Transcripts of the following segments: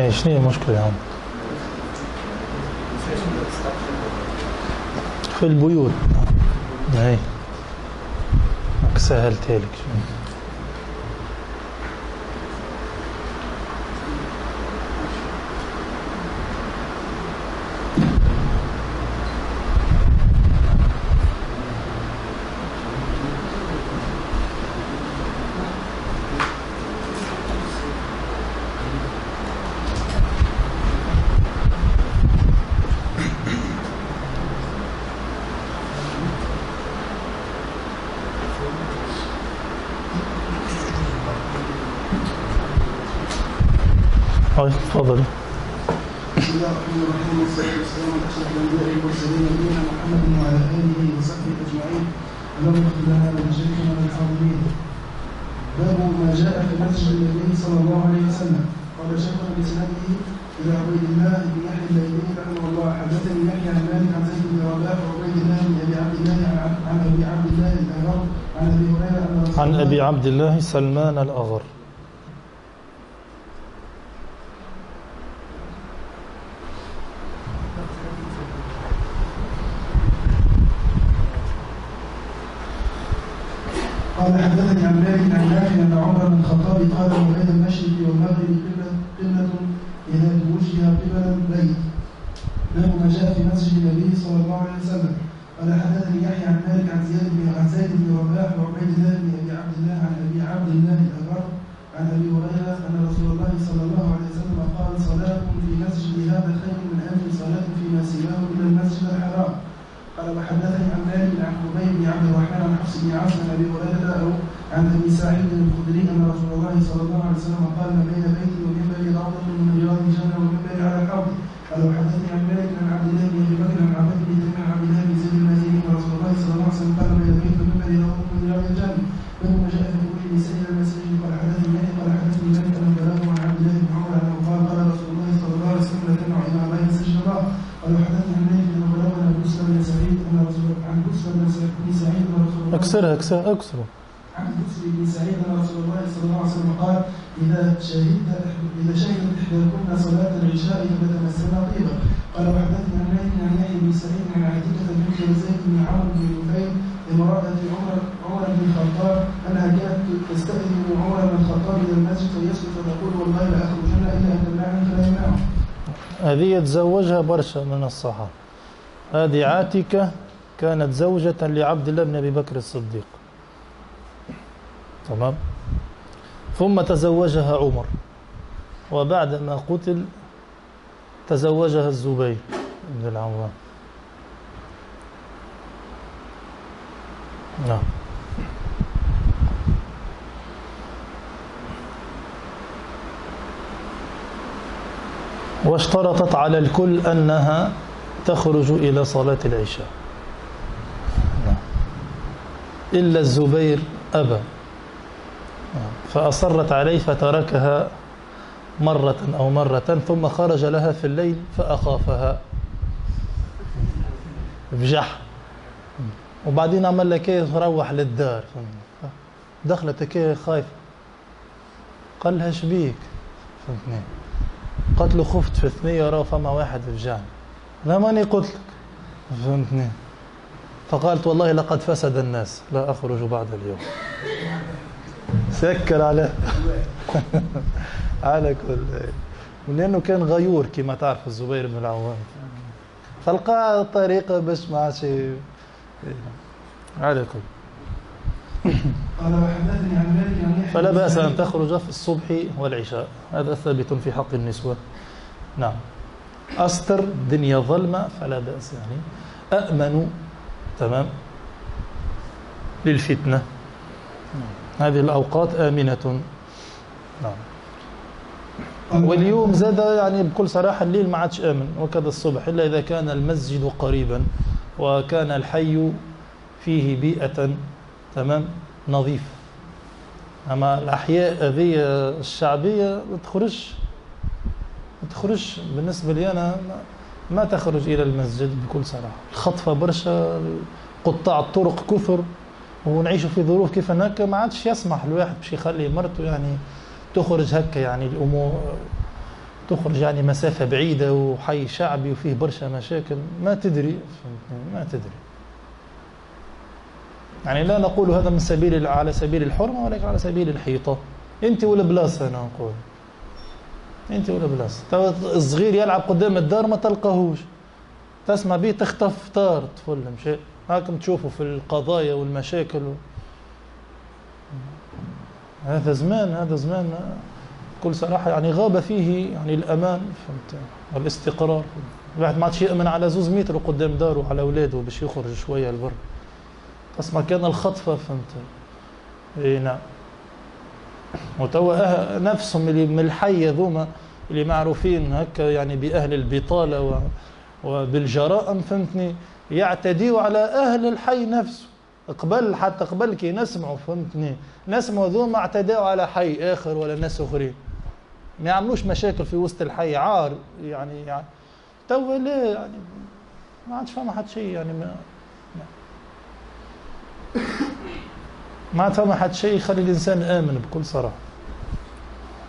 إيه شنو المشكلة عم في البيوت إيه سهلتها لك شوي طيب تفضل. بسم الله الرحمن الرحيم والصلاه والسلام على اشرف الانبياء والمرسلين نبينا محمد وعلى اله وصحبه اجمعين اللهم اغفر لنا ولمشايخنا وللحاضرين باب ما جاء في مسجد النبي صلى الله عليه وسلم قال شيخنا بسنده إلى عبيد الله بن يحيى الليلي رحمه الله حدثني يحيى عن مالك عن زيد بن رباح وعبيد الله بن أبي عبد الله عن ابي عبد الله الأغر. عن ابي هريره عن الله- أبي عبد الله سلمان الأغر. قال حدثني عن مالك عن أن عمر بن الخطاب قال بين المشرق والمغرب قبلة قبلة إذا توجه قبل البيت باب ما جاء في مسجد النبي صلى الله عليه وسلم قال حدثني يحيى عن مالك عن زياد بن عن زيد بن رباح وعبيد الله بن ابي عبد الله عن ابي عبد الله الاغر عن ابي هريره ان رسول الله صلى الله عليه وسلم قال صلاه في مسجد هذا خير من الف صلاه فيما سواه إلى المسجد الحرام قال وحدثني عن مالك عن خبيب بن عبد الرحمن عن حفص بن عاصم عن ابي هريره أو عن ابي سعيد الخدري ان رسول الله صلى الله عليه وسلم قال ما بين بيتي ومنبري روضه من رياض الجنه ومنبري على الحوض قال وحدثني عن مالك عن عبد الله بن ابي بكر عن عبد بن تيميه عن عبد الله بن زيد المازني ان رسول الله صلى الله عليه وسلم قال ما بين بيتي ومنبري روضه من رياض الجنه باب ما جاء في دخول النساء إلى المساجد قال حدثني مالك قال حدثني مالك ان بلغه عن عبد الله بن عمر انه قال قال رسول الله صلى الله عليه وسلم لا تدعوا إلى الله مسجد الله قال وحدثني عن مالك انه بلغنا ابو بسر بن سعيد ان رسول عن بسر بن سعيد ان رسول اكسرها اكسروا عن بسر بن سعيد رسول الله صلى الله عليه وسلم قال إذا شهدت إذا شهدت احداكن صلاة العشاء فتمسنا طيبا. قال وحدثني عن عن يحيى بن سعيد عن عتيقه بنت زيد بن عمرو بن نفيل امرأة عمر عمر بن الخطاب أنها كانت تستأذن عمر بن الخطاب إلى المسجد فيسكت فتقول والله لا اخرجن إلا أن تمنعني فلا يمنعه هذه يتزوجها برشا من الصحابة. هذه عاتكة كانت زوجة لعبد الله بن أبي بكر الصديق. تمام؟ ثم تزوجها عمر. وبعدما قتل تزوجها الزبير بن العوام. نعم. واشترطت على الكل أنها تخرج إلى صلاة العشاء. إلا الزبير أبى. فأصرت عليه فتركها مرة أو مرة ثم خرج لها في الليل فأخافها. بجح وبعدين عمل لك إيه؟ روح للدار. دخلت كيه خايفة قال لها شبيك فهمتني قالت له خفت في ثنية راه فما واحد فجعني. لا ماني قلت لك. فهمتني؟ فقالت والله لقد فسد الناس. لا أخرج بعد اليوم. سكر على على كل لأنه كان غيور كما تعرف الزبير بن العوام. فلقى طريقة باش ما عادش على كل. قال وحدثني عن مالك فلا بأس أن تخرج في الصبح والعشاء. هذا ثابت في حق النسوة. نعم. أستر الدنيا ظلمة فلا بأس يعني. أأمن تمام؟ للفتنة. هذه الأوقات آمنة. نعم. قال واليوم زاد يعني بكل صراحة الليل ما عادش آمن وكذا الصبح إلا إذا كان المسجد قريبا وكان الحي فيه بيئة تمام؟ نظيف. أما الأحياء هذه الشعبية ما تخرج ما تخرج بالنسبة لي أنا ما- تخرج إلى المسجد بكل صراحة. الخطفة برشا قطاع الطرق كثر ونعيش في ظروف كيف هناك ما عادش يسمح الواحد باش يخلي مرته يعني تخرج هكا يعني الأمور تخرج يعني مسافة بعيدة وحي شعبي وفيه برشا مشاكل. ما تدري ما تدري. يعني لا نقول هذا من سبيل على سبيل الحرمة ولكن على سبيل الحيطة. أنت والبلاصة أنا نقول. أنت والبلاصة الصغير يلعب قدام الدار ما تلقاهوش. تسمع به تخطف طار. طفل مشي. هاكم تشوفوا في القضايا والمشاكل و... هذا زمان هذا زمان. بكل صراحة يعني غاب فيه يعني الأمان فهمت؟ والاستقرار. الواحد ما عادش يأمن على زوز متر قدام داره على أولاده باش يخرج شوية البر تسمع كان الخطفة فهمت؟ إي نعم. وتوا أه نفسهم اللي من الحي ذوما اللي معروفين هكا يعني بأهل البطالة و... وبالجرائم فهمتني؟ يعتديوا على أهل الحي نفسه. قبل حتى قبل كي نسمعوا فهمتني؟ نسمعوا ذوما اعتداوا على حي آخر ولا ناس أخرين. ما يعملوش مشاكل في وسط الحي عار يعني, يعني. توا لا يعني؟ ما عادش فما حد شيء يعني ما ما عاد فما حد شيء يخلي الإنسان آمن بكل صراحة.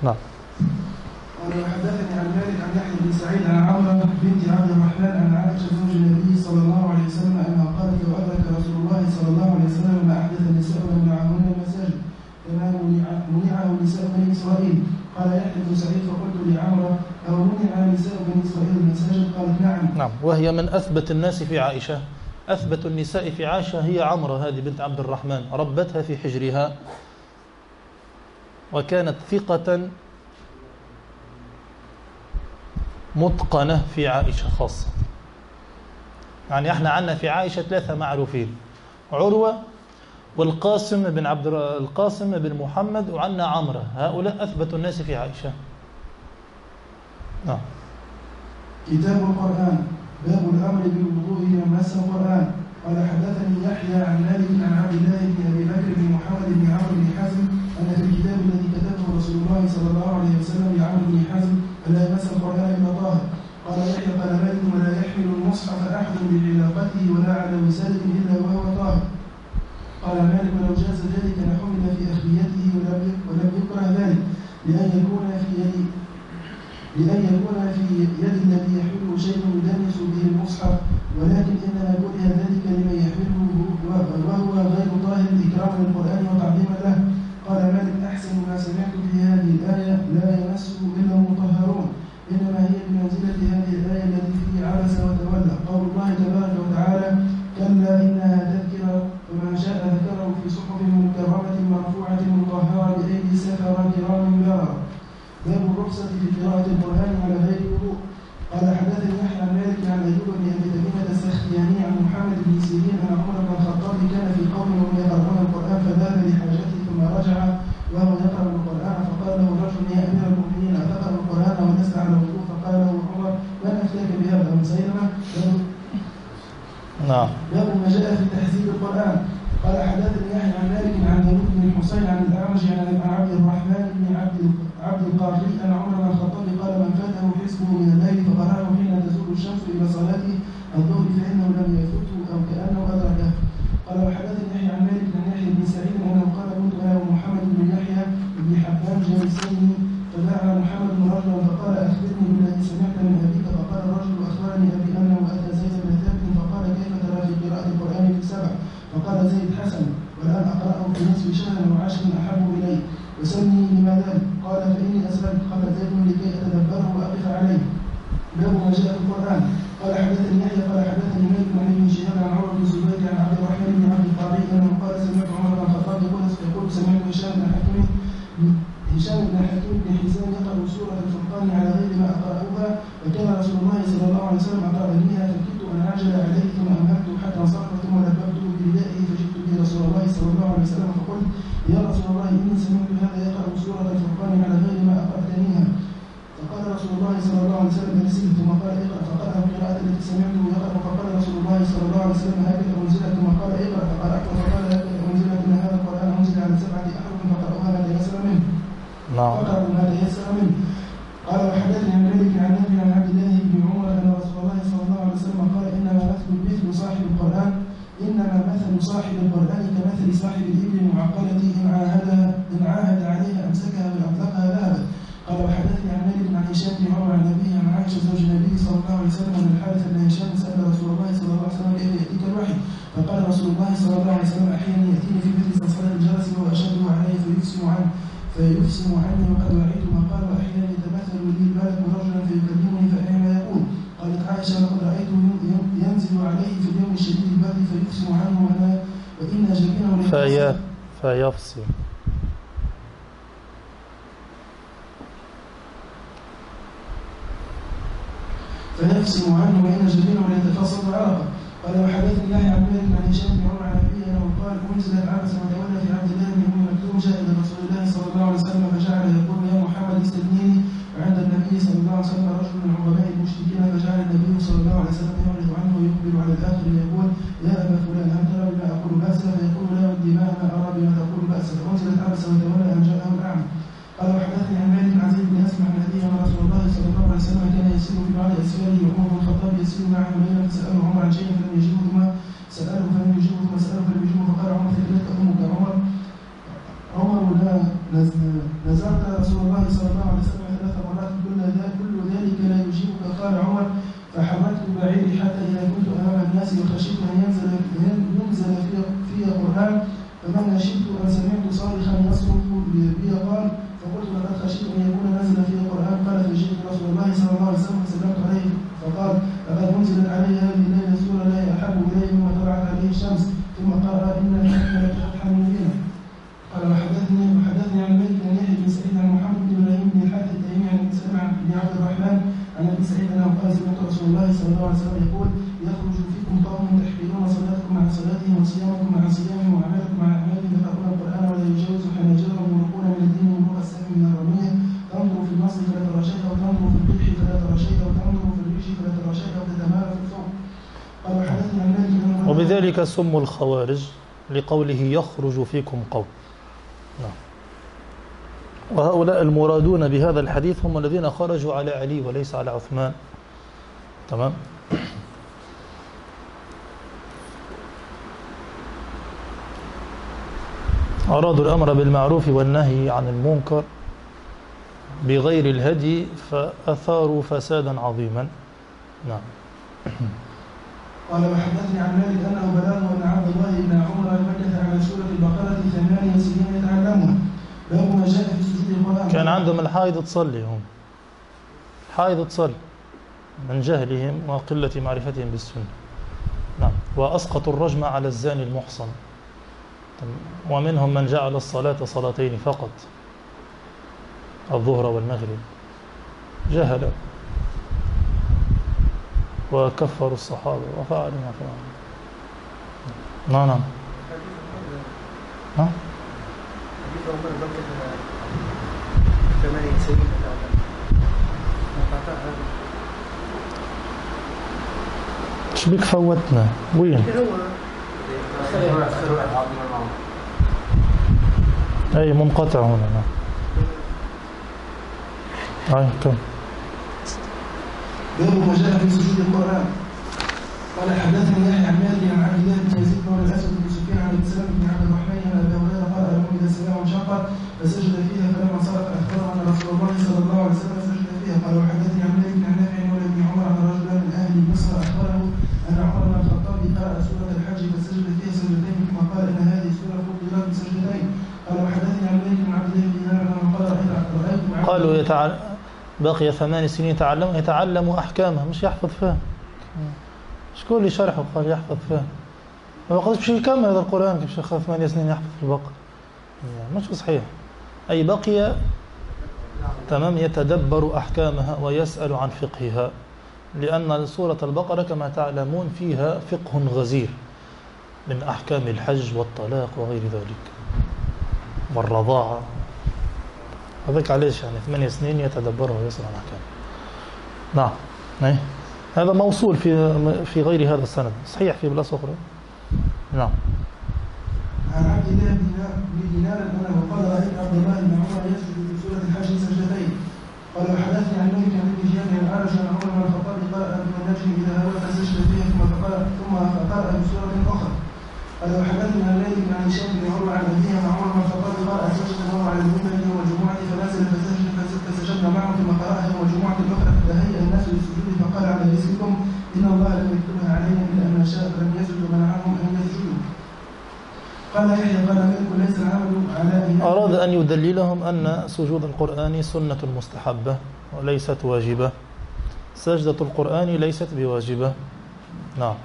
نعم. قال وحدثني عن مالك عن يحيى بن سعيد عن عمرو بنت عبد الرحمن عن عائشة زوج النبي صلى الله عليه وسلم أنها قالت لو ادرك رسول الله صلى الله عليه وسلم ما أحدث النساء ومنعهن المساجد كما منعه نساء بني إسرائيل؟ قال يحيى بن سعيد فقلت لعمرو أو منع نساء بني إسرائيل المساجد؟ قالت نعم. نعم وهي من أثبت الناس في عائشة. أثبت النساء في عائشة هي عمرة هذه بنت عبد الرحمن ربتها في حجرها. وكانت ثقة متقنة في عائشة خاصة. يعني إحنا عندنا في عائشة ثلاثة معروفين عروة والقاسم بن عبد القاسم بن محمد وعندنا عمرة. هؤلاء أثبت الناس في عائشة. نعم. كتاب القرآن باب الأمر بالوضوء من مس القرآن. قال حدثني يحيى عن مالك عن عبد الله بن أبي بكر بن محمد بن عمرو بن حزم أن في الكتاب الذي كتبه رسول الله صلى الله عليه وسلم لعمرو بن حزم ألا يمس القرآن قال يحيى قال مالك ولا يحمل المصحف أحد بعلاقته ولا على وسادة إلا وهو طاهر. قال مالك ولو جاز ذلك لحمل في اخبيته ولم ولم يكره ذلك. لأن يكون في يد لأن يكون في يد الذي يحمله شيء يدنس به المصحف ولكن إنما كره ذلك لمن يحمله وهو غير طاهر إكراما للقرآن وتعظيما له قال مالك أحسن ما سمعت في هذه الآية لا يمسه إلا ينزل عليه في اليوم الشديد البرد فيقسم عنه وأنا وإن جبينه فيا فيفصل. فيقسم عنه وإن جبينه ليتفصل عرقا قال وحدثني الله عن مالك عن هشام بن عمر عن ابيه أنه قال أنزلت عبس وتولى في عبد الله بن أم مكتوم جاء إلى رسول الله صلى الله عليه وسلم فجعل يقول يا محمد استدنيني وعند النبي صلى الله عليه وسلم رجل من عظماء المشركين فجعل النبي صلى الله عليه وسلم يعرض عنه ويقبل على الآخر يقول يا أبا فلان هل ترى بما أقول بأسا؟ فيقول لا ودي ما أنا أرى بما تقول بأسا. فانزلت عبس وتولى أن جاءه الاعمى قال وحدثني عن مالك زيد بن أسمع عن أبيه ان رسول الله صلى الله عليه وسلم كان يسير في بعض أسفاره وعمر بن الخطاب يسير معه ليلا فساله عمر عن شيء فلم يجبه ثم ساله فلم يجبه ثم ساله فلم يجبه فقال عمر ثكلتك أمك. عمر عمر لا نزعت رسول الله صلى الله عليه وسلم ثلاث مرات كل ذلك كل ذلك لا يجيبك قال عمر فحملت بعيري حتى اذا كنت امام أن ينزل ينزل في قران فمن شئت أن سمعت صارخا يصرخ بي قال فقلت لقد خشيت أن يكون نزل في القرآن؟ قال فجئت رسول الله صلى الله عليه وسلم فسلمت عليه. فقال لقد أنزلت علي هذه الليلة سورة لا احب الي مما طلعت عليه الشمس. ثم قرأ ان لك فتحا مبينا قال وحدثني وحدثني عن مالك بن يحيى بن سعيد عن محمد بن إبراهيم بن الحارث التيمي عن سلمة بن عبد الرحمن عن أبي سعيد أنه قال سمعت رسول الله صلى الله عليه وسلم يقول يخرج فيكم قوم تحقرون صلاتكم عن صلاتهم وصيامكم عن صيامهم وعملكم عن اعمالهم يقرؤون القرآن ولا يجاوز حناجرهم يلقون من الدين ومر السهم من الرمية. تنظر في النصر فلا ترى شيئا وتنظر في القدح فلا ترى شيئا وتنظر في الريش فلا ترى شيئا وتتمارى في الثوب قال وحدثني عن مالك وبذلك سموا الخوارج لقوله يخرج فيكم قوم. نعم. وهؤلاء المرادون بهذا الحديث هم الذين خرجوا على علي وليس على عثمان. تمام. أرادوا الأمر بالمعروف والنهي عن المنكر بغير الهدي فأثاروا فسادا عظيما. نعم. قال وحدثني عن مالك أنه بلغه أن عبد الله بن عمر مكث على سورة البقرة ثمانية سنين يتعلمها باب ما جاء في سجود القرآن. كان عندهم الحائض تصلي هم. حائض تصلي من جهلهم وقلة معرفتهم بالسنة. نعم. وأسقطوا الرجم على الزاني المحصن. ومنهم من جعل الصلاة صلاتين فقط الظهر والمغرب. جهل وكفروا الصحابة وفعلوا ما فعلوا. نعم نعم. بك فوتنا؟ وين؟ أي منقطع هنا. نعم أي كم؟ باب ما جاء في سجود القرآن. قال حدثني يحيى عن مالك عن عبد الله بن يزيد بن الاسود بن سفيان عن ابن بن عبد الرحمن عن أبي هريرة قال له اذا السماء انشقت فسجد فيها فلما انصرف اخبره أن رسول الله صلى الله عليه وسلم سجد فيها. قال وحدثني عن مالك عن نافع مولى بن عمر عن رجلا من أهل مصر اخبره ان عمر بن الخطاب قرأ سوره الحج فسجد فيها سجدتين ثم قال ان هذه السوره فضلت بسجدتين قال وحدثني عن مالك بن عبد الله بن دينار انه قال رايت رايت قالوا يتعلم بقي ثمان سنين يتعلم يتعلم أحكامها مش يحفظ فهم. شكون اللي شرحه قال يحفظ فهم. ما قدرش باش يكمل هذا القرآن كيف شيخ ثمانية سنين يحفظ في البقرة. مش صحيح. أي بقي تمام يتدبر أحكامها ويسأل عن فقهها. لأن سورة البقرة كما تعلمون فيها فقه غزير من أحكام الحج والطلاق وغير ذلك. والرضاعة. هذاك علاش يعني ثمانية سنين يتدبرها ويسأل عن أحكامه نعم. أي. هذا موصول في في غير هذا السند. صحيح في بلاصة أخرى؟ نعم. عن عبد الله بن دينار أنه قال رأيت عبد الله بن عمر يسجد في سوره الحج سجدتين. قال وحدثني عن مالك بن هشام عن عائشه عن عمر بن الخطاب قرأ من النجم إذا هوى فسجد فيها ثم قرأ ثم قرأ بسوره أخرى. قال وحدثني عن مالك عن هشام بن عمر عن أبيه عن عمر بن الخطاب قرأ سجد وهو على المنبر يوم الجمعه فنزل فسجد فسجدنا معه ثم قرأها يوم الجمعه الاخرى فتهيأ الناس للسجود فقال أراد أن سجود القرآن سنة مستحبة وليست واجبة. سجدة القرآن ليست بواجبة. نعم.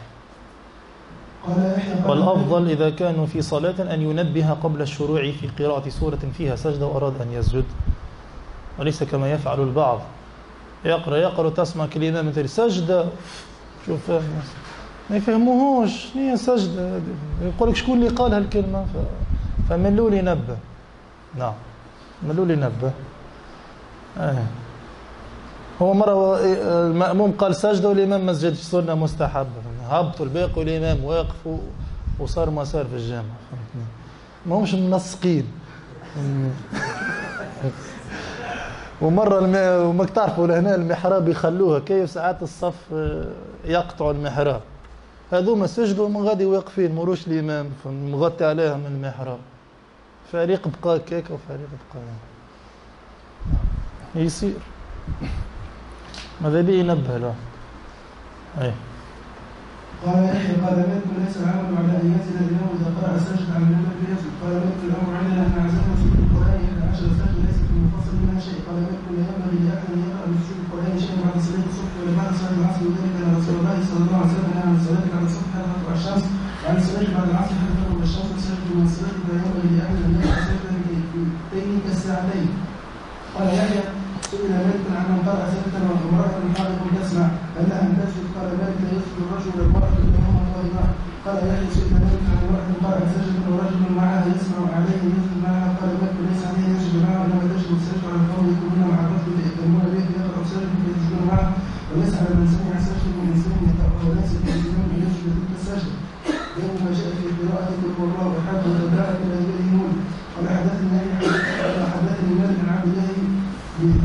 والأفضل إذا كانوا في صلاة أن ينبه قبل الشروع في قراءة سورة فيها سجدة وأراد أن يسجد. وليس كما يفعل البعض. يقرأ يقرأ تسمع كلمة مثل سجدة. شوف ما يفهموهوش. هي سجدة. يقول لك شكون اللي قال هالكلمة؟ ف... فملوا لي نبه. نعم. ملوا لي نبه. آه. هو مرة المأموم قال سجدة والإمام ما سجدش سنة مستحبة. هبطوا الباقي والإمام واقف وصار مسار في الجامع. فهمتني؟ ما همش منسقين. ومرة. وما تعرفوا لهنا المحراب يخلوها كيف ساعات الصف آه، يقطعوا المحراب. هذوما سجدوا من غادي واقفين مروش الإمام مغطي عليهم المحراب. فريق بقى كيك وفريق بقى يصير. ماذا بيه ينبه له؟ إيه. قال يحيى قال مالك ليس العمل على أن ينزل الامام إذا قرأ سجد على المنبر فيسجد قال مالك الامر عندنا أن عزمنا في القرآن 11 سجد ليس في المفصل منها شيء. قال مالك لا ينبغي لاحد ان يقرا من سجود القرآن شيئا بعد صلاة الصبح. ولا بعد صلاة العصر وذلك أن رسول الله صلى الله عليه وسلم عن الصلاه بعد الصبح حتى تطلع الشمس وعن الصلاه بعد العصر حتى تغرب الشمس وسجد من الصلاه لا ينبغي لاحد ان يقرا سجدا كالساعتين قال يحيى سئل مالك عن من قرأ سجدا وامرأة حائض تسمع. أن تسجد قال مالك يسجد الرجل والمرأة طاهران قال يحيى سئل مالك عن امرأة قرأت سجدا ورجل معها يسمع عليه يسجد معها قال مالك ليس عليه يسجد معها إنما تسجد السجد على القوم يكونون مع الرجل يأتمون به يقرأ سجدا فيسجدون معه وليس على من سمع سجدا من مسلم يقرأ وليس في الإسلام أن يسجد تلك السجدة يوم ما جاء في قراءة قل هو الله أحد وتبارك الذي يؤمنون قال حدثني قال حدثني مالك عن عبد الله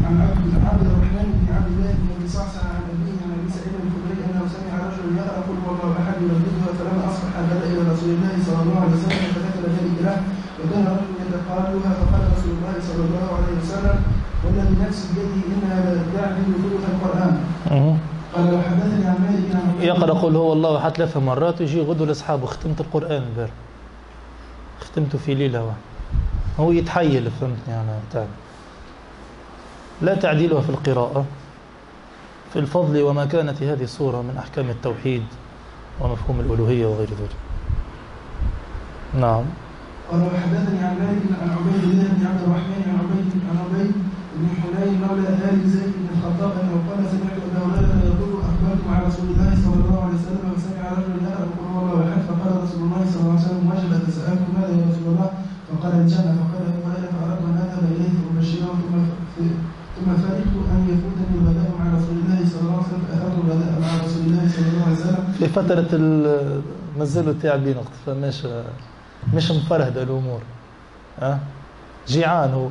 عن عبد عبد الرحمن بن عبد الله بن ابي صعصع عن ابيه عن ابي سعيد الخدري انه سمع رجلا يقرا قل هو الله احد يرددها فلما اصبح بدا إلى رسول الله صلى الله عليه وسلم فذكر ذلك له وكان رجل يتقالها فقال رسول الله صلى الله عليه وسلم والذي نفسي بيده انها لا تعدل ثلث القران مه. قال وحدثني عن مالك عن عبد الله يقرأ قل هو الله أحد ثلاث مرات ويجي غدو لأصحابه ختمت القرآن البارح. ختمته في ليلة واحدة. هو يتحيل فهمتني أنا تعب. لا تعديلها في القراءة في الفضل وما كانت هذه الصورة من أحكام التوحيد ومفهوم الألوهية وغير ذلك. نعم. قال وحدثني عن مالك عن عبيد الله بن عبد الرحمن عن عبيد عبيد بن حنين مولى آل زيد بن الخطاب أنه قال سمعت رسول الله صلى الله عليه وسلم وسمع رجل يقرا قل هو الله فقال رسول الله صلى الله عليه وسلم وجبت فسالت ماذا يا رسول الله؟ فقال الجنه فقال هريره فاردت ان أذهب اليه فابشره ثم ثم فرحت أن يفوتني الغداء مع رسول الله صلى الله عليه وسلم فاخذت الغداء مع رسول الله صلى الله عليه وسلم. في فترة ال- مازالوا تعبين وقت فماش مش مفرهدة الأمور ها؟ جيعان هو.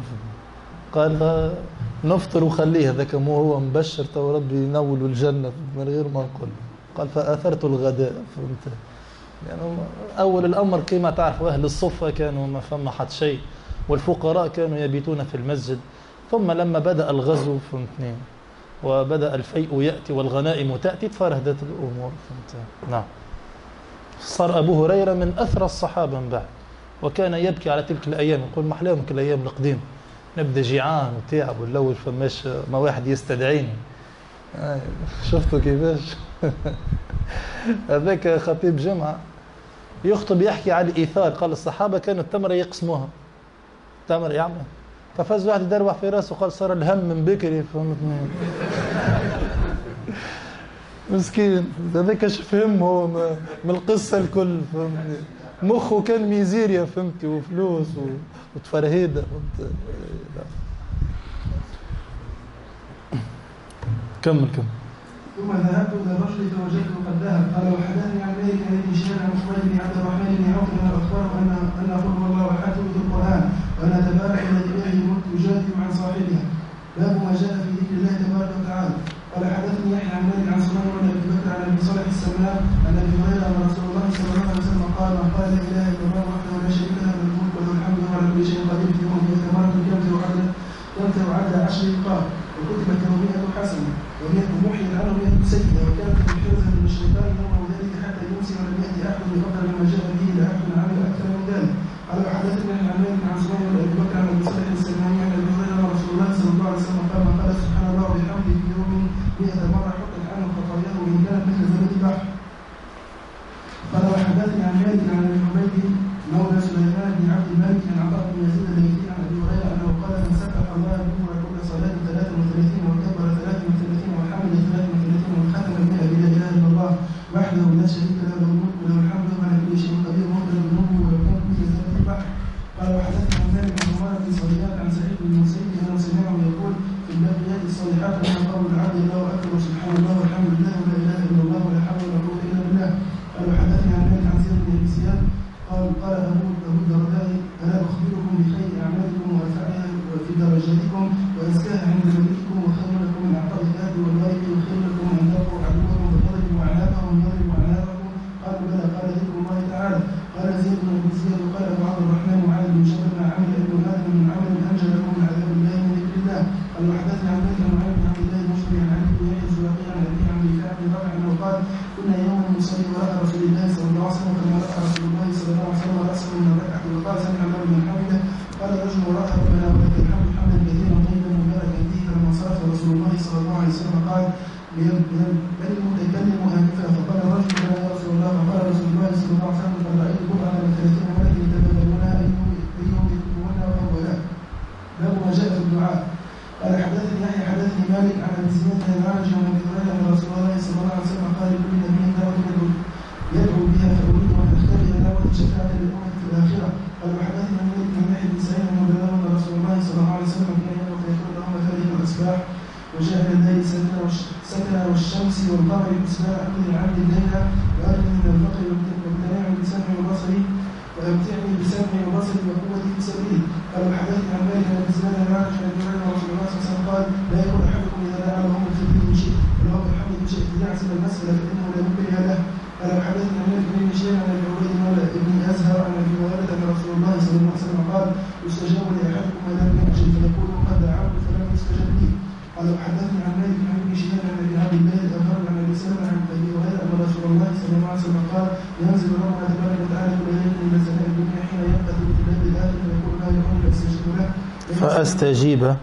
قال نفطر وخليه هذاك مو هو مبشر تو ربي ينول الجنة من غير ما نقول. قال فأثرت الغداء فهمت؟ يعني أول الأمر كما تعرف أهل الصفة كانوا ما فما حد شيء والفقراء كانوا يبيتون في المسجد. ثم لما بدأ الغزو فهمتني؟ وبدأ الفيء يأتي والغنائم تأتي تفرهدت الأمور فهمت؟ نعم. صار أبو هريرة من أثرى الصحابة من بعد. وكان يبكي على تلك الأيام يقول ما أحلاهم الأيام القديمة. نبدأ جيعان وتعب ونلوج فماش ما واحد يستدعيني. آه، شفتوا كيفاش؟ هذاك خطيب جمعة يخطب يحكي على الإيثار قال الصحابة كانوا التمرة يقسموها. تمر يعمل ففاز واحد يدروح في راسه وقال صار الهم من بكري فهمتني؟ مسكين. هذاك فهم هو من القصة الكل فهمتني؟ مخه كان ميزيريا فهمتي؟ وفلوس و- وتفرهيدة. فهمت لا. كمل كمل. ثم ذهبت إلى الرجل فوجدته قد ذهب. قال وحدثني عن مالك عن ابن شهاب عن خالد بن عبد الرحمن بن عوف انه اخبره ان أن قل الله احد في القران وان تبارك الذي يجادل عن صاحبها باب ما جاء في ذكر الله تبارك وتعالى. قال حدثني يحيى عن مالك عن سليمان بن ابي بكر عن أبي صالح السمان عن أبي هريرة ان رسول الله صلى الله عليه وسلم قال من قال لا اله الا الله وحده لا شريك له له الملك وله الحمد وهو على كل شيء قدير في يوم ثمرة كمثل عدد رقاب وكتبت له 100 حسنة ومحي عنه 100 المصباح وجعل الليل سكن والشمس والقمر حسبانا كل العبد الليل وأرني من الفقر وابتلعني بسمعي وبصري وأمتعني بسمعي وبصري وقوتي بسبيل قال وحدثني عن مالك مستجيبة.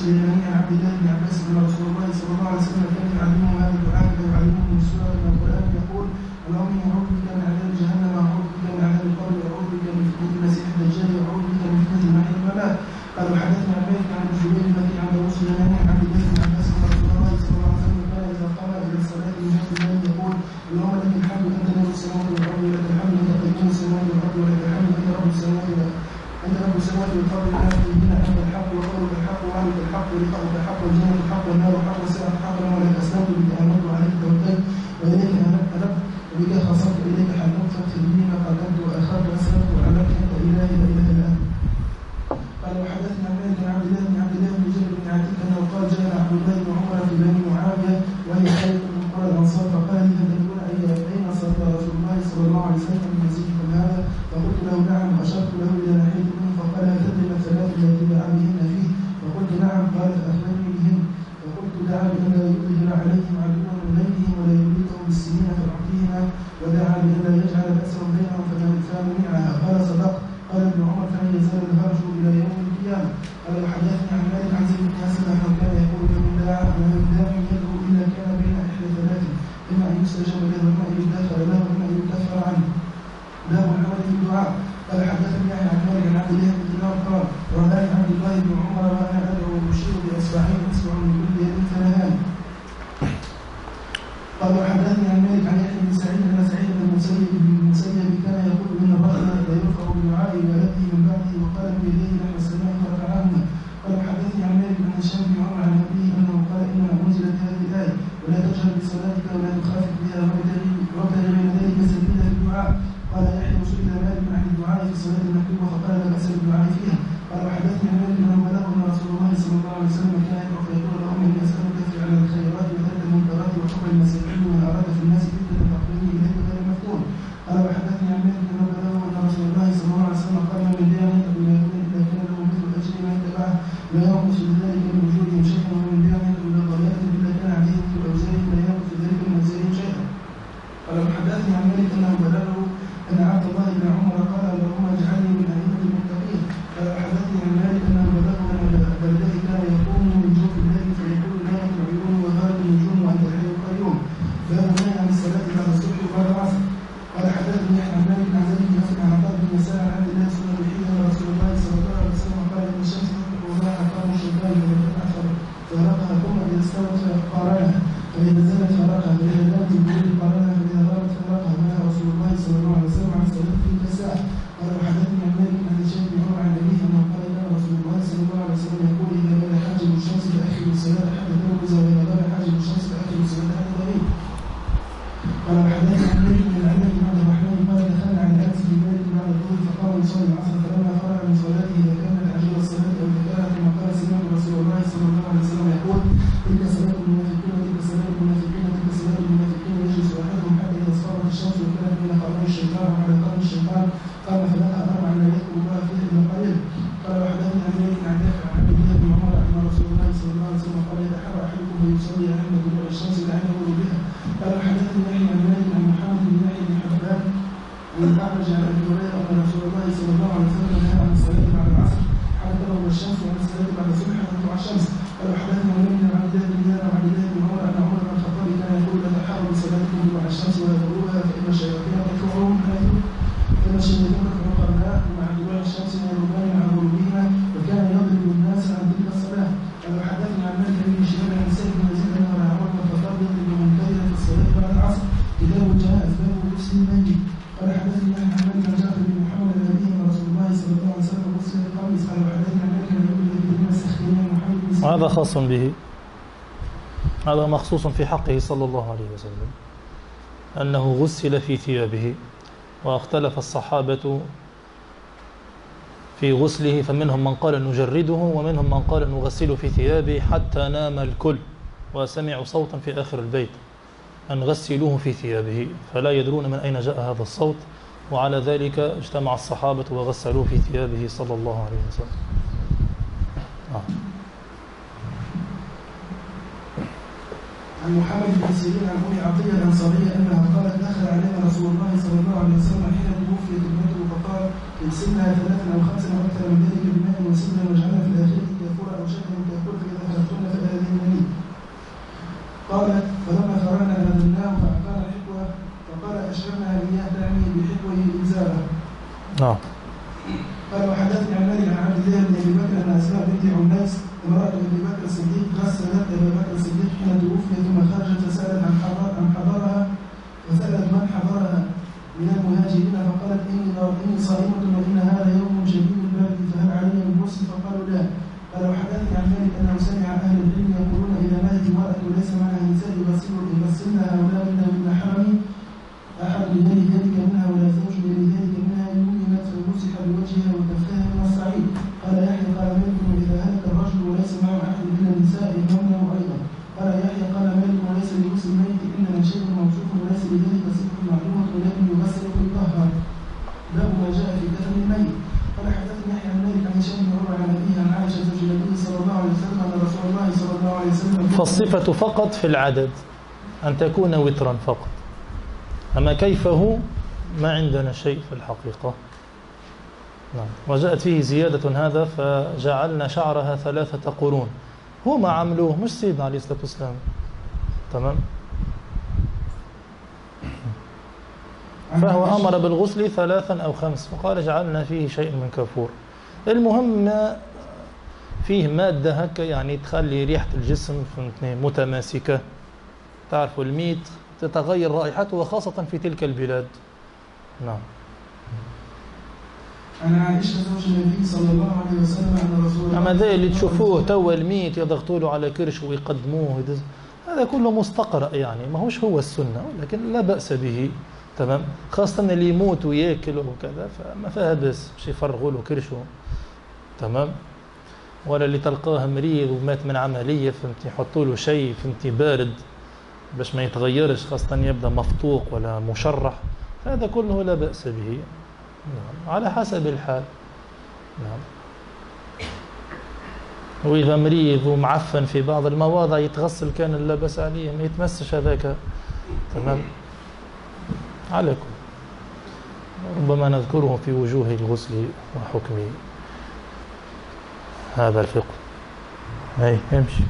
you? خاص به هذا مخصوص في حقه صلى الله عليه وسلم أنه غسل في ثيابه واختلف الصحابة في غسله فمنهم من قال نجرده ومنهم من قال نغسله في ثيابه حتى نام الكل وسمعوا صوتا في آخر البيت أن غسلوه في ثيابه فلا يدرون من أين جاء هذا الصوت وعلى ذلك اجتمع الصحابة وغسلوه في ثيابه صلى الله عليه وسلم آه. عن محمد بن سيرين عن أم عطية الأنصارية أنها قالت دخل علينا رسول الله صلى الله عليه وسلم حين توفيت ابنته فقال اغسلنا ثلاثا أو خمسا أو أكثر من ذلك بماء وسلنا واجعلنا في الاخره كافورا أو شكلا كافور فاذا خرجتن فاذنني قالت فلما فرغنا بذلناه فاعطانا حكوه فقال أشربنا إياه تعني بحكوة انزاله نعم قال وحدثني عن مالك عن عبد الله بن ابي بكر ان اسماء بنت عماس امراه ابي بكر الصديق غسلت ابا بكر الصديق حين توفي ثم خرجت فسالت عن حضر عن حضرها فسالت من حضرها من المهاجرين فقالت اني اني صائمه وان هذا يوم شديد البرد فهل علي من غسل فقالوا لا قال وحدثني عن مالك انه سمع أهل العلم يقولون اذا ماتت المراه وليس معها نساء يغسل يغسلن هؤلاء منها من حرم احد بيد ذلك منها ولا زوج بيد ذلك منها يمنت فمسح بوجهها وكفها من الصعيد قال يحيى قال مالك واذا هلك الرجل وليس معه احد من النساء يمنه أيضا قال يحيى قال مالك وليس لغسل الميت الا من شيء موصوف وليس لذلك صفه معلومه ولكن يغسل ويطهر باب ما جاء في كفن الميت قال حدثني يحيى عن مالك عن هشام بن عمر عن ابيه عن عائشه زوج النبي صلى الله عليه وسلم ان رسول الله صلى الله عليه وسلم فالصفة فقط في العدد أن تكون وترا فقط. أما كيفه ما عندنا شيء في الحقيقة. نعم. وجاءت فيه زيادة هذا فجعلنا شعرها ثلاثة قرون. هو ما عملوه مش سيدنا عليه الصلاة والسلام. تمام؟ فهو أمر بالغسل ثلاثا أو خمس وقال جعلنا فيه شيء من كافور المهم فيه مادة هكا يعني تخلي ريحة الجسم فهمتني متماسكة. تعرفوا الميت تتغير رائحته وخاصة في تلك البلاد. نعم. عن عائشه زوج النبي صلى الله عليه وسلم ان رسول أما ذا اللي تشوفوه توا الميت يضغطوا له على كرش ويقدموه. هذا كله مستقرأ يعني. ما هوش هو السنة لكن لا بأس به. تمام؟ خاصة اللي يموت ويأكل وكذا فما فيها بأس. باش يفرغوا له كرشه. تمام؟ ولا اللي تلقاه مريض ومات من عملية فهمتي؟ يحطوا له شيء فهمتي؟ بارد باش ما يتغيرش خاصة يبدأ مفتوق ولا مشرح. هذا كله لا بأس به. نعم. على حسب الحال. نعم. وإذا مريض ومعفن في بعض المواضع يتغسل كان لا بأس عليه ما يتمسش هذاك. تمام؟ على كل ربما نذكره في وجوه الغسل وحكم هذا الفقه. هاي امشي.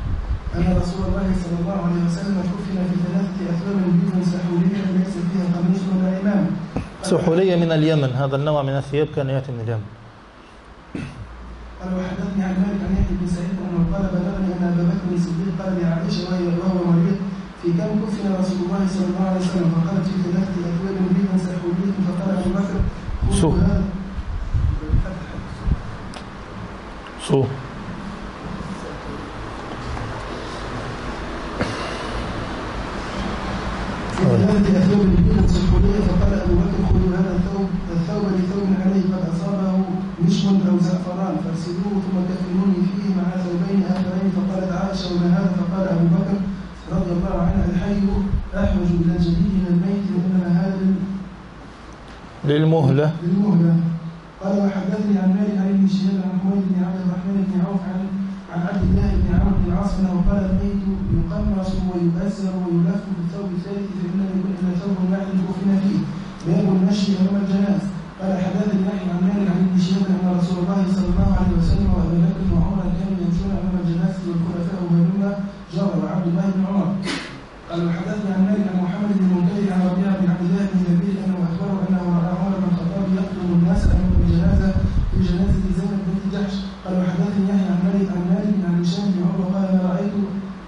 أن رسول الله صلى الله عليه وسلم كفن في ثلاثة أثواب بيض سحولية ليس فيها قميص ولا إمام. سحولية من اليمن. هذا النوع من الثياب كان يأتي من اليمن. قال وحدثني عن مالك عن يحيى بن سعيد أنه قال بلغني أن أبا بكر الصديق قال لعائشة وهي وهو مريض في كم كفن رسول الله صلى الله عليه وسلم؟ فقالت في ثلاثة اثواب بيض سحولية. فقال أبو بكر سحوليه فقال ابو بكر خذوا هذا الثوب الثوب لثوب عليه قد أو زعفران فارسلوه ثم كفنوني فيه مع ثوبين اخرين فقالت عائشه وما هذا فقال ابو بكر رضي الله عنه الحي إلى الجديد من الميت هذا للمهلة. بالمهلة قال وحدثني عن مالك عن ابن شهاب عن حميد بن عبد الرحمن بن عوف عن عن عبد الله بن عمرو بن العاص إنه قال الميت يقمص ويؤزر ويلف بالثوب الثالث فان لم يكن الا ثوب واحد كفن فيه. باب المشي امام الجناز قال حدثني يحيى عن مالك عن ابن شهاب أن رسول الله صلى الله عليه وسلم وابا بكر وعمر كانوا يمشون امام الجنازه والخلفاء هلم جرى وعبد الله بن عمر قال وحدثني عن مالك عن محمد بن منكدر عن ربيعه بن عبد الله بن جبير انه اخبره انه راى عمر بن الخطاب يقتل الناس امام الجنازه في جنازه زينب بنت جحش قال وحدثني يحيى عن مالك عن مالك عن هشام بن عروه قال ما رايت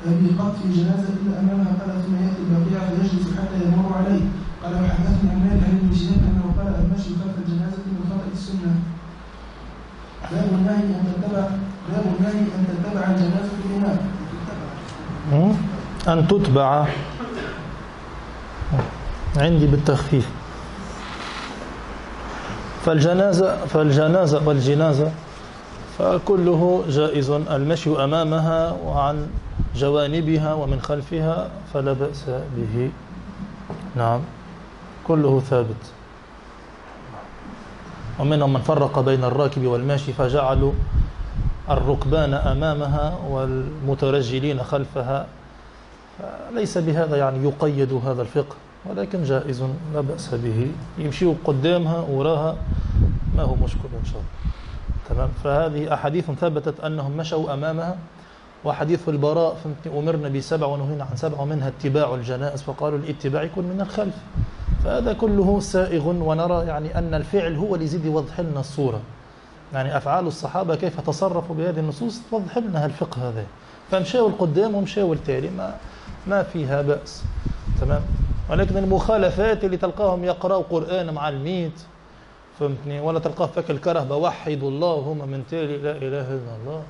ابي قط في جنازه الا امامها قال ثم ياتي البقيع فيجلس حتى يمر عليه قال وحدثني عن مالك عن ابن شهاب انه قال المشي خلف الجنازه من خطا السنة باب النهي ان تتبع أن تتبع مم؟ أن تتبع. عندي بالتخفيف. فالجنازة فالجنازة والجنازة فكله جائز. المشي أمامها وعن جوانبها ومن خلفها فلا بأس به. نعم. كله ثابت. ومنهم من فرق بين الراكب والماشي فجعلوا الركبان أمامها والمترجلين خلفها ليس بهذا يعني يقيد هذا الفقه ولكن جائز لا بأس به. يمشيوا قدامها وراها ما هو مشكل إن شاء الله. تمام؟ فهذه أحاديث ثبتت أنهم مشوا أمامها وحديث البراء فهمتني أمرنا بسبع ونهينا عن سبع ومنها اتباع الجنائز فقالوا الاتباع يكون من الخلف. فهذا كله سائغ ونرى يعني أن الفعل هو اللي يزيد يوضح لنا الصورة. يعني أفعال الصحابة كيف تصرفوا بهذه النصوص؟ توضح لنا الفقه هذا فمشاوا القدام ومشاوا التالي ما ما فيها بأس. تمام؟ ولكن المخالفات اللي تلقاهم يقرأوا قرآن مع الميت فهمتني؟ ولا تلقاه فك الكرهبة وحدوا الله هم من تالي لا إله إلا الله.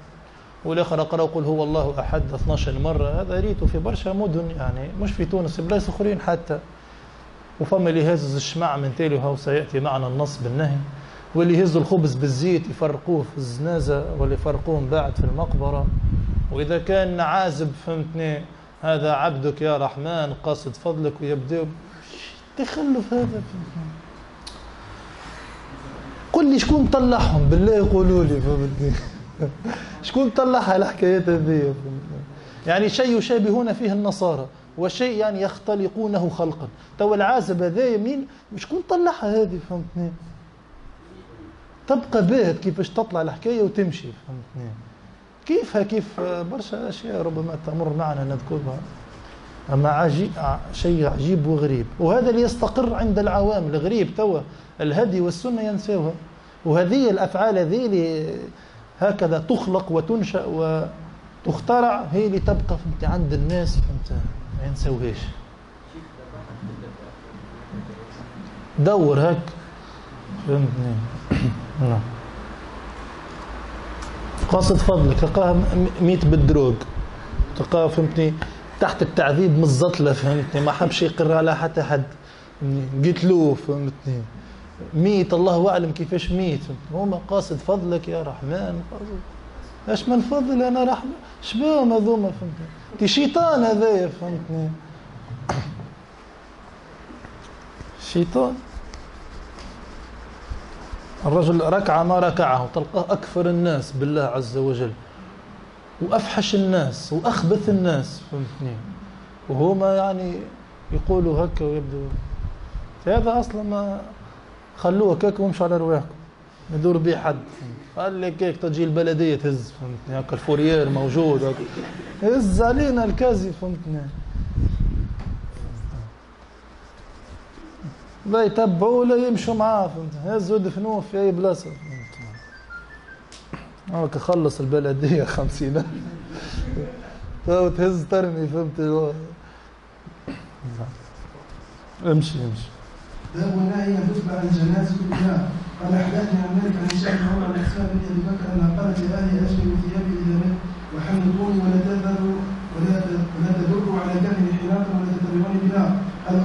والآخر قرأوا قل هو الله أحد 12 مرة. هذا ريته في برشا مدن يعني مش في تونس بلايص أخرين حتى. وفما اللي يهزز الشمع من تالي وهو سيأتي معنا النص بالنهي. واللي يهزوا الخبز بالزيت يفرقوه في الزنازة واللي يفرقوه بعد في المقبرة. وإذا كان عازب فهمتني؟ هذا عبدك يا رحمن قاصد فضلك ويبدأ. تخلف هذا. قل لي شكون طلعهم؟ بالله يقولوا لي فهمتني؟ شكون طلعها الحكايات هذه؟ يعني شيء يشابهون فيه النصارى وشيء يعني يختلقونه خلقا. تو العازب هذا مين شكون طلعها هذه؟ فهمتني؟ تبقى باهت كيفاش تطلع الحكاية وتمشي فهمتني؟ كيفها كيف؟ برشا أشياء ربما تمر معنا نذكرها أما عجيب شيء عجيب وغريب. وهذا اللي يستقر عند العوام الغريب توا. الهدي والسنة ينسوها وهذه الأفعال هذه اللي هكذا تخلق وتنشأ وتخترع هي اللي تبقى فهمت عند الناس فهمت؟ ما ينسوهاش دور هك فهمتني؟ نعم. قاصد فضلك تلقاها ميت بالدروج تلقاها فهمتني تحت التعذيب مزطلة فهمتني. ما حبش يقر على حتى حد. قتلوه فهمتني. ميت الله أعلم كيفاش ميت. هما قاصد فضلك يا رحمن إيش من فضل أنا رحمن؟ شباب هذوما فهمتني. تي شيطان هذايا فهمتني. شيطان. الرجل ركع ما ركعه تلقاه أكفر الناس بالله عز وجل وأفحش الناس وأخبث الناس فهمتني؟ وهما يعني يقولوا هكا ويبدو. هذا أصلا ما خلوه هكاك وامشوا على رواحكم يدور بيه حد. قال لك هيك تجي البلدية تهز فهمتني؟ هاك الفوريير موجود هاك هز علينا الكازي فهمتني؟ لا يتبعوه ولا يمشوا معاه فهمت؟ هزوا دفنوه في أي بلاصة. هاك خلص البلديه خمسين. تهز ترمي فهمت؟ امشي امشي. باب النهي ان تتبع الجنازة بالبناء قال حدثني عن مالك عن بن عمر عن اسماء بن أبي بكر انها قالت لاهلي اجملوا ثيابي اذا مت وحنطوني ولا تذروا ولا ولا تدروا على كفن حلاقا ولا تتبعوني بناء قال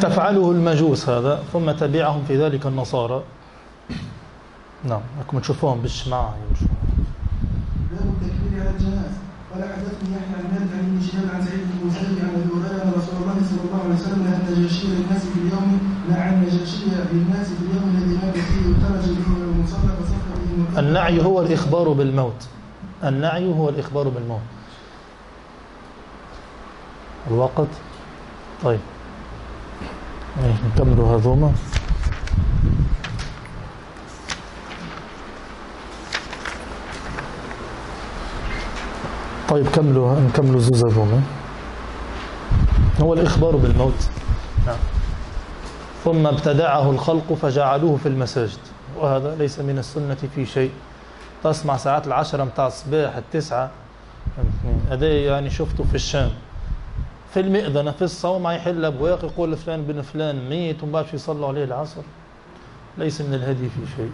تفعله المجوس هذا ثم تبعهم في ذلك النصارى. نعم راكم تشوفوهم بالشماعة. يمشوا باب التكبير على الجنازة. قال حدثني يحيى عن مالك عن ابن شهاب عن سعيد بن المسيب عن أبي هريرة أن رسول الله صلى الله عليه وسلم نهى النجاشي للناس في اليوم نهى النجاشي للناس في اليوم الذي مات فيه وخرج به من المصلى فصف به النعي هو الإخبار بالموت. النعي هو الإخبار بالموت. الوقت؟ طيب. إيه، نكمل هذوما. طيب كملوا نكملوا زوز هذوما. هو الإخبار بالموت. نعم. ثم ابتدعه الخلق فجعلوه في المساجد. وهذا ليس من السنة في شيء. تسمع ساعات العشرة متاع الصباح التسعة. هذا يعني شفته في الشام. في المئذنة في الصومعة يحل أبواق يقول فلان بن فلان ميت ومن بعد يصلوا عليه العصر. ليس من الهدي في شيء.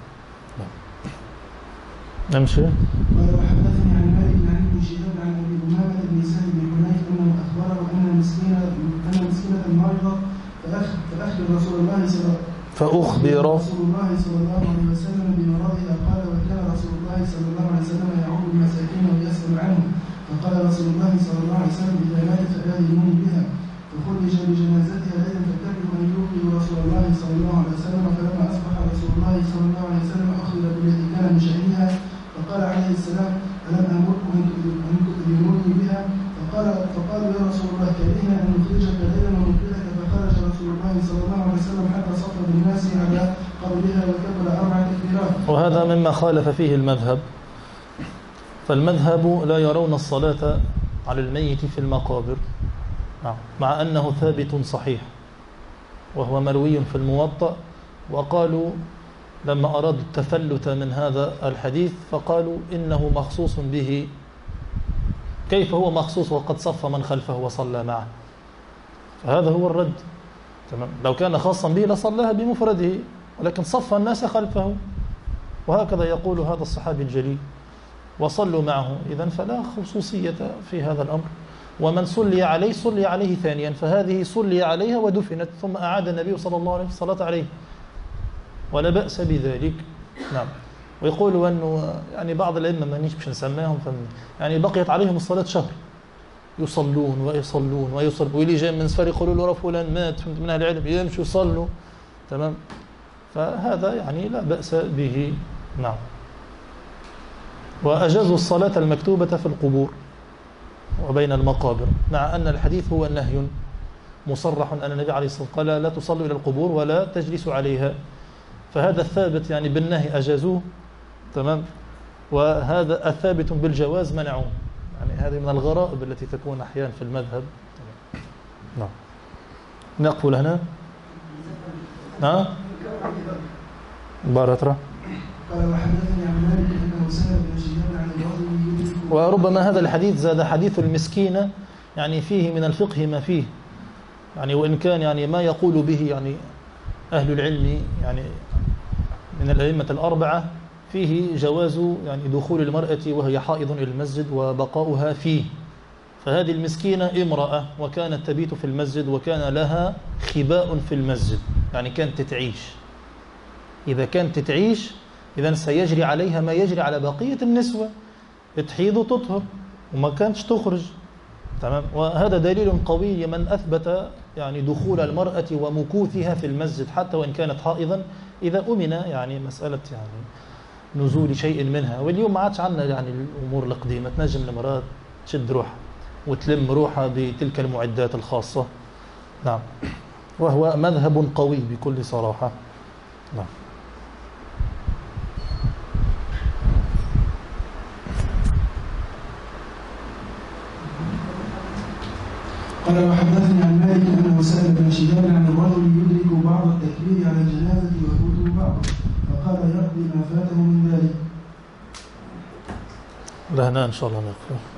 نمشي. وحدثني عن مالك عن ابن شهاب عن أبي أمامة بن سهل بن حنيف انه أخبره أن مسكينة أن مسكينة مريضة فأخبر رسول الله صلى فأخبر رسول الله صلى الله عليه وسلم بمرضها قال وكان رسول الله صلى الله عليه وسلم يعود المساكين ويسأل عنهم فقال رسول الله صلى الله عليه وسلم إذا ماتت فآذنوني بها فخرج بجنازتها ليلا فكرهوا أن يوقظوا رسول الله صلى الله عليه وسلم فلما أصبح رسول الله صلى الله عليه وسلم أخبر بالذي كان من شأنها فقال عليه السلام ألم أمركم أن تؤذ- أن تؤذنوني بها؟ فقال فقالوا يا رسول الله كرهنا أن نخرجك ليلا ونخرجك فخرج رسول الله صلى الله عليه وسلم حتى صف بالناس على قبرها وكبر أربع تكبيرات. وهذا مما خالف فيه المذهب. فالمذهب لا يرون الصلاة على الميت في المقابر. نعم. مع أنه ثابت صحيح وهو مروي في الموطأ. وقالوا لما أرادوا التفلت من هذا الحديث فقالوا إنه مخصوص به. كيف هو مخصوص وقد صف من خلفه وصلى معه؟ فهذا هو الرد. تمام. لو كان خاصا به لصلاها بمفرده ولكن صف الناس خلفه. وهكذا يقول هذا الصحابي الجليل. وصلوا معه. إذا فلا خصوصية في هذا الأمر. ومن صلي عليه صلي عليه ثانيا. فهذه صلي عليها ودفنت ثم أعاد النبي صلى الله عليه وسلم الصلاة عليه. ولا بأس بذلك. نعم. ويقولوا أنه يعني بعض الأئمة مانيش باش نسماهم فم يعني بقيت عليهم الصلاة شهر. يصلون ويصلون ويصلون واللي جاي من سفر يقولوا له فلان مات فهمت؟ من أهل العلم يمشوا يصلوا. تمام؟ فهذا يعني لا بأس به. نعم. وأجازوا الصلاة المكتوبة في القبور وبين المقابر مع أن الحديث هو نهي مصرح أن النبي عليه الصلاة والسلام قال لا تصلوا إلى القبور ولا تجلسوا عليها. فهذا الثابت يعني بالنهي أجازوه تمام؟ وهذا الثابت بالجواز منعوه. يعني هذه من الغرائب التي تكون أحيانا في المذهب. نعم. نقفل هنا. ها؟ بارترا. قال وحدثني عن أنه سأل عن وربما هذا الحديث زاد حديث المسكينة يعني فيه من الفقه ما فيه. يعني وإن كان يعني ما يقول به يعني أهل العلم يعني من الأئمة الأربعة فيه جواز يعني دخول المرأة وهي حائض إلى المسجد وبقاؤها فيه. فهذه المسكينة امرأة وكانت تبيت في المسجد وكان لها خباء في المسجد يعني كانت تعيش إذا كانت تعيش إذا سيجري عليها ما يجري على بقية النسوة. تحيض وتطهر وما كانتش تخرج. تمام؟ وهذا دليل قوي لمن أثبت يعني دخول المرأة ومكوثها في المسجد حتى وإن كانت حائضا. إذا أمن يعني مسألة يعني نزول شيء منها. واليوم ما عادش عندنا يعني الأمور القديمة. تنجم المرأة تشد روحها وتلم روحها بتلك المعدات الخاصة. نعم. وهو مذهب قوي بكل صراحة. نعم. قال وحدثني عن مالك انه سال ابن شهاب عن الرجل يدرك بعض التكبير على الجنازه ويفوته بعضه. فقال يقضي ما فاته من ذلك. لهنا إن شاء الله نقف.